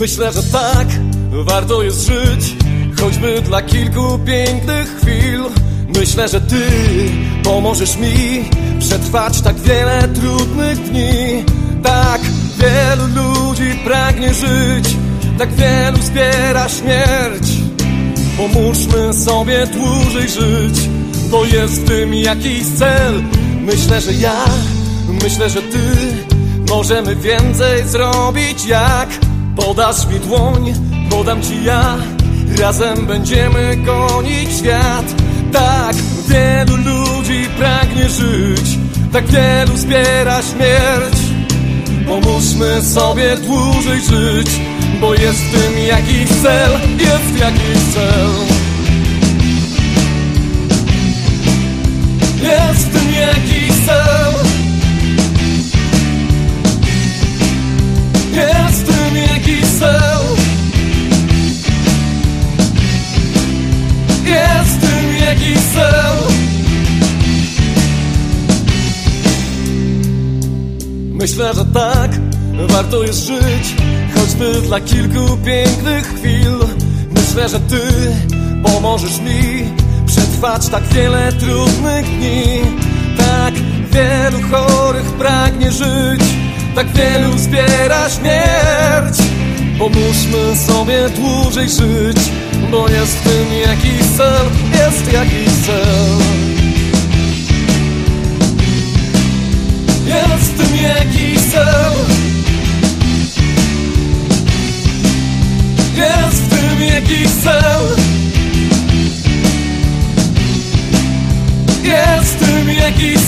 Myślę, że tak, warto jest żyć. Choćby dla kilku pięknych chwil. Myślę, że ty pomożesz mi Przetrwać tak wiele trudnych dni. Tak wielu ludzi pragnie żyć. Tak wielu zbiera śmierć. Pomóżmy sobie dłużej żyć. Bo jest w tym jakiś cel. Myślę, że ja, myślę, że ty Możemy więcej zrobić jak Podasz mi dłoń, podam ci ja. Razem będziemy gonić świat. Tak wielu ludzi pragnie żyć. Tak wielu zbiera śmierć. Pomóżmy sobie dłużej żyć Bo jest w tym jakiś cel Jest jakiś cel Myślę, że tak, warto jest żyć Choćby dla kilku pięknych chwil. Myślę, że ty pomożesz mi Przetrwać tak wiele trudnych dni. Tak wielu chorych pragnie żyć Tak wielu zbiera śmierć. Pomóżmy sobie dłużej żyć Bo jest w tym jakiś cel Jest jakiś cel w tym jakiś cel. Jest w tym jakiś